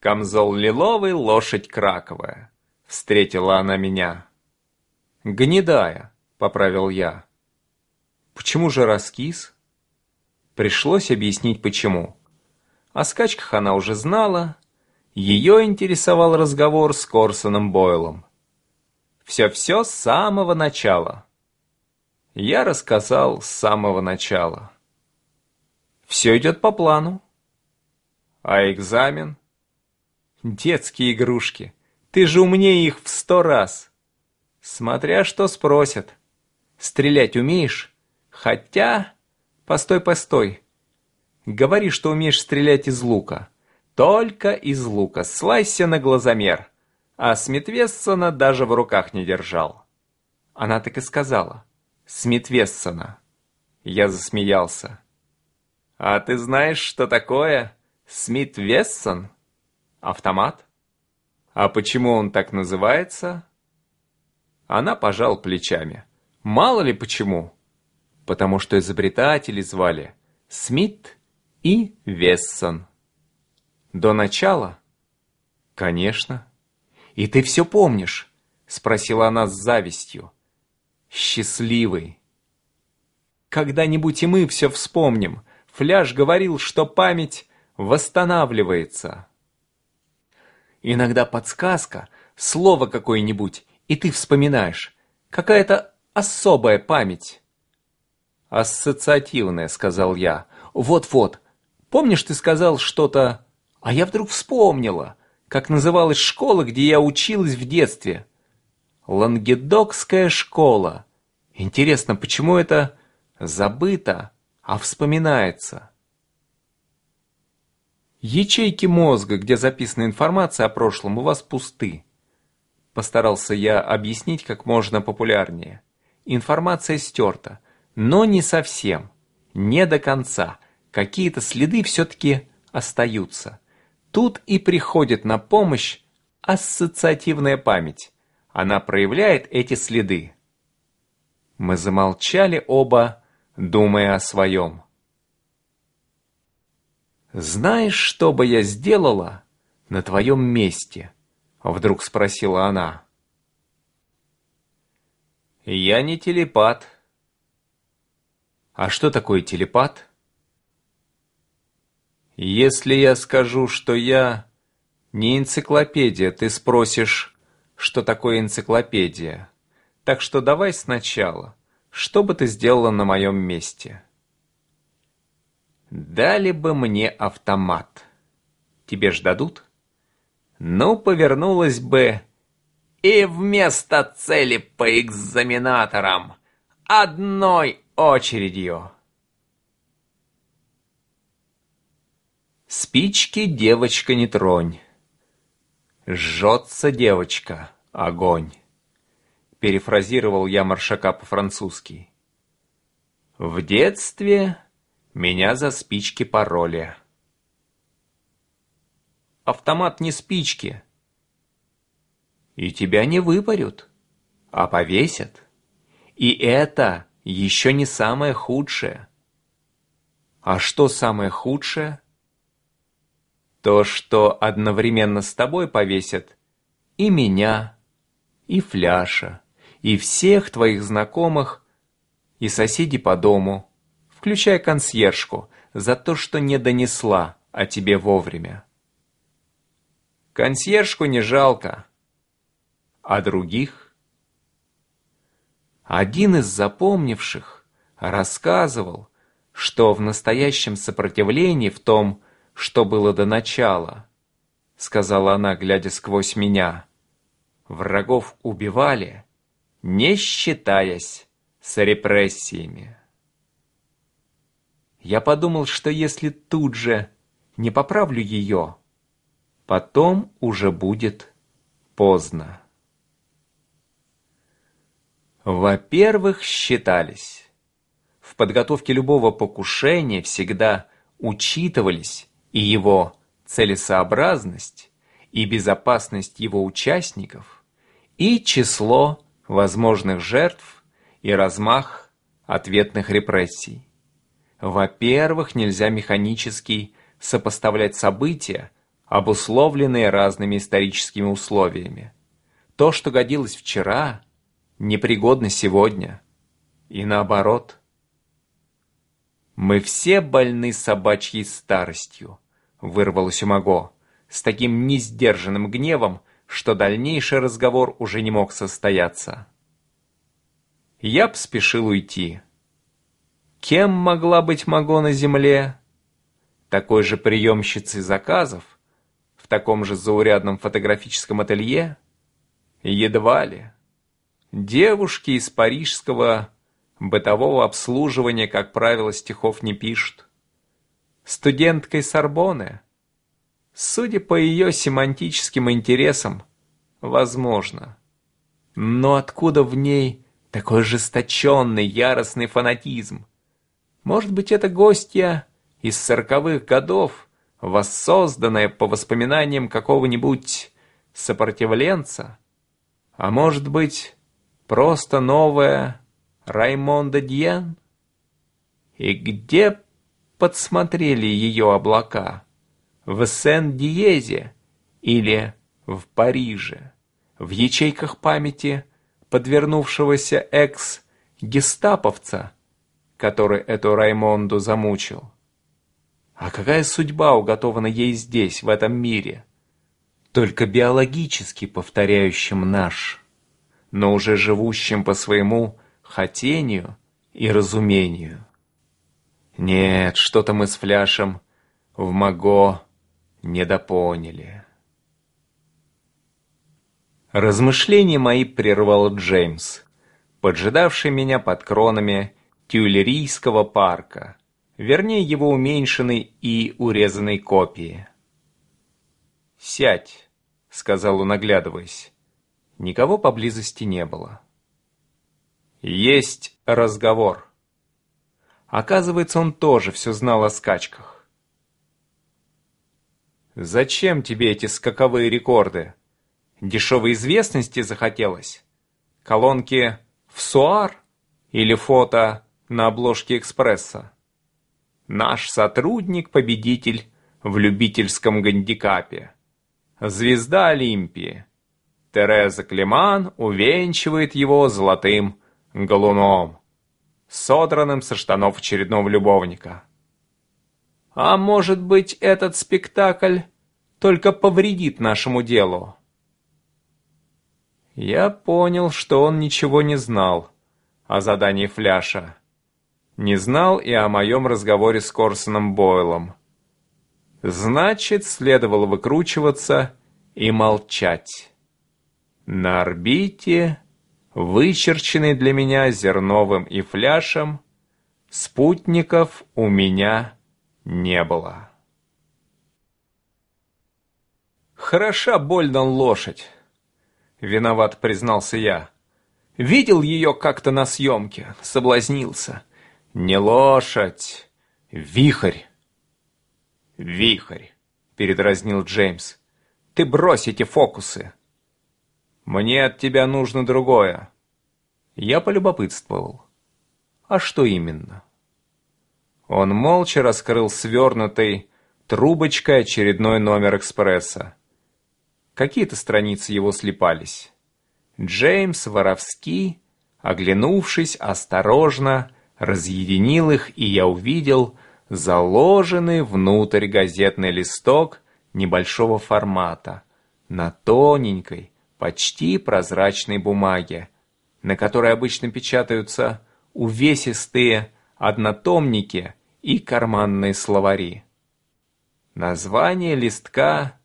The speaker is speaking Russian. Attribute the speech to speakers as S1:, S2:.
S1: Камзол лиловый, лошадь краковая. Встретила она меня. Гнедая, поправил я. Почему же раскис? Пришлось объяснить почему. О скачках она уже знала. Ее интересовал разговор с Корсоном Бойлом. Все-все с самого начала. Я рассказал с самого начала. Все идет по плану. А экзамен? Детские игрушки. Ты же умнее их в сто раз. Смотря что спросят. Стрелять умеешь? Хотя... Постой, постой. Говори, что умеешь стрелять из лука. Только из лука. Слайся на глазомер. А Смитвессона даже в руках не держал. Она так и сказала. Смитвессона. Я засмеялся. А ты знаешь, что такое Смит-Вессон? Автомат? А почему он так называется? Она пожал плечами. Мало ли почему. Потому что изобретатели звали Смит и Вессон. До начала? Конечно. И ты все помнишь? Спросила она с завистью. Счастливый. Когда-нибудь и мы все вспомним. Фляж говорил, что память восстанавливается. Иногда подсказка, слово какое-нибудь, и ты вспоминаешь. Какая-то особая память. «Ассоциативная», — сказал я. «Вот-вот. Помнишь, ты сказал что-то...» А я вдруг вспомнила, как называлась школа, где я училась в детстве. Лангедокская школа. Интересно, почему это забыто, а вспоминается? Ячейки мозга, где записана информация о прошлом, у вас пусты. Постарался я объяснить как можно популярнее. Информация стерта, но не совсем, не до конца. Какие-то следы все-таки остаются. Тут и приходит на помощь ассоциативная память. Она проявляет эти следы. Мы замолчали оба, думая о своем. «Знаешь, что бы я сделала на твоем месте?» Вдруг спросила она. «Я не телепат». «А что такое телепат?» «Если я скажу, что я не энциклопедия, ты спросишь, что такое энциклопедия. Так что давай сначала. Что бы ты сделала на моем месте?» Дали бы мне автомат. Тебе ж дадут? Ну, повернулась бы и вместо цели по экзаменаторам одной очередью. Спички девочка не тронь. Жжется девочка, огонь. Перефразировал я Маршака по-французски. В детстве меня за спички пароли. Автомат не спички. И тебя не выпарют, а повесят. И это еще не самое худшее. А что самое худшее? То, что одновременно с тобой повесят и меня, и Фляша, и всех твоих знакомых, и соседей по дому, включая консьержку, за то, что не донесла о тебе вовремя. Консьержку не жалко, а других? Один из запомнивших рассказывал, что в настоящем сопротивлении в том, что было до начала, сказала она, глядя сквозь меня, врагов убивали, не считаясь с репрессиями. Я подумал, что если тут же не поправлю ее, потом уже будет поздно. Во-первых, считались. В подготовке любого покушения всегда учитывались и его целесообразность, и безопасность его участников, и число возможных жертв, и размах ответных репрессий. Во-первых, нельзя механически сопоставлять события, обусловленные разными историческими условиями. То, что годилось вчера, непригодно сегодня. И наоборот. «Мы все больны собачьей старостью», — вырвалось у Маго, с таким несдержанным гневом, что дальнейший разговор уже не мог состояться. Я спешил уйти. Кем могла быть Маго на земле? Такой же приемщицей заказов? В таком же заурядном фотографическом ателье? Едва ли. Девушки из парижского бытового обслуживания, как правило, стихов не пишут. Студенткой Сорбоны? Судя по ее семантическим интересам, возможно. Но откуда в ней такой ожесточенный, яростный фанатизм? Может быть, это гостья из сороковых годов, воссозданная по воспоминаниям какого-нибудь сопротивленца? А может быть, просто новая Раймонда Дьен? И где подсмотрели ее облака? В Сен-Диезе или в Париже? В ячейках памяти подвернувшегося экс-гестаповца, который эту Раймонду замучил? А какая судьба уготована ей здесь, в этом мире? Только биологически повторяющим наш, но уже живущим по своему хотению и разумению. Нет, что-то мы с Фляшем в Маго недопоняли. Размышления мои прервал Джеймс, поджидавший меня под кронами Тюлерийского парка, вернее его уменьшенной и урезанной копии. «Сядь», — сказал он, оглядываясь. Никого поблизости не было. Есть разговор. Оказывается, он тоже все знал о скачках. Зачем тебе эти скаковые рекорды? Дешевой известности захотелось? Колонки в Суар или фото на обложке «Экспресса»? Наш сотрудник-победитель в любительском гандикапе. Звезда Олимпии. Тереза Климан увенчивает его золотым галуном, содранным со штанов очередного любовника. А может быть, этот спектакль только повредит нашему делу? Я понял, что он ничего не знал о задании Фляша. Не знал и о моем разговоре с Корсоном Бойлом. Значит, следовало выкручиваться и молчать. На орбите вычерченный для меня зерновым и фляшем, спутников у меня не было. «Хороша больно лошадь», — виноват признался я. «Видел ее как-то на съемке, соблазнился. Не лошадь, вихрь». «Вихрь», — передразнил Джеймс. «Ты брось эти фокусы. «Мне от тебя нужно другое». Я полюбопытствовал. «А что именно?» Он молча раскрыл свернутый трубочкой очередной номер экспресса. Какие-то страницы его слепались. Джеймс воровски, оглянувшись осторожно, разъединил их, и я увидел заложенный внутрь газетный листок небольшого формата на тоненькой, почти прозрачной бумаге, на которой обычно печатаются увесистые однотомники и карманные словари. Название листка